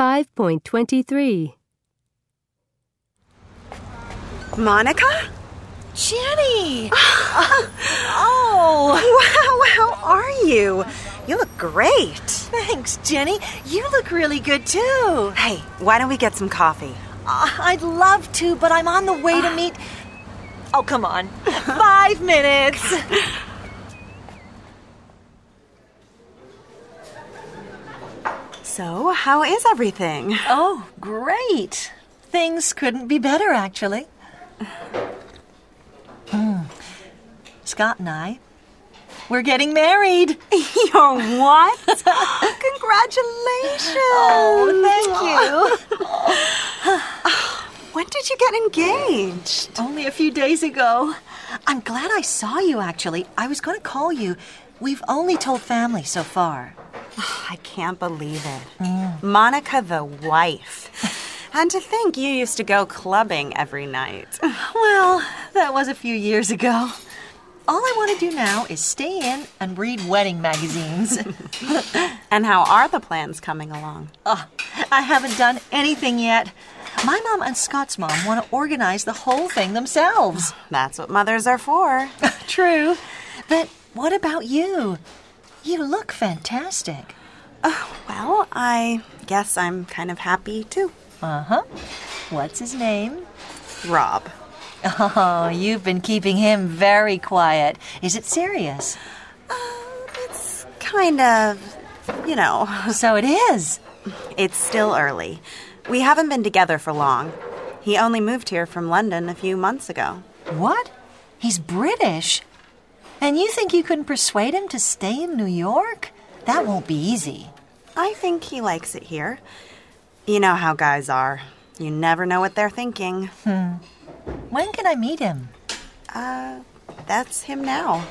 5.23. Monica? Jenny! oh, Wow, how are you? You look great. thanks, Jenny. You look really good too. Hey, why don't we get some coffee? Uh, I'd love to, but I'm on the way to meet. Oh, come on. Five minutes. So, how is everything? Oh, great. Things couldn't be better, actually. Hmm. Scott and I, we're getting married. You're what? Congratulations! Oh, thank you. When did you get engaged? Only a few days ago. I'm glad I saw you, actually. I was going to call you. We've only told family so far. I can't believe it. Mm. Monica the wife. And to think you used to go clubbing every night. Well, that was a few years ago. All I want to do now is stay in and read wedding magazines. And how are the plans coming along? oh, I haven't done anything yet. My mom and Scott's mom want to organize the whole thing themselves. That's what mothers are for. True. But what about you? You look fantastic. Oh, Well, I guess I'm kind of happy too. Uh huh. What's his name? Rob. Oh, you've been keeping him very quiet. Is it serious? It's kind of, you know, So it is. it's still early. We haven't been together for long. He only moved here from London a few months ago. What? He's British. And you think you couldn't persuade him to stay in New York? That won't be easy. I think he likes it here. You know how guys are. You never know what they're thinking. Hmm. When can I meet him? Uh, that's him now.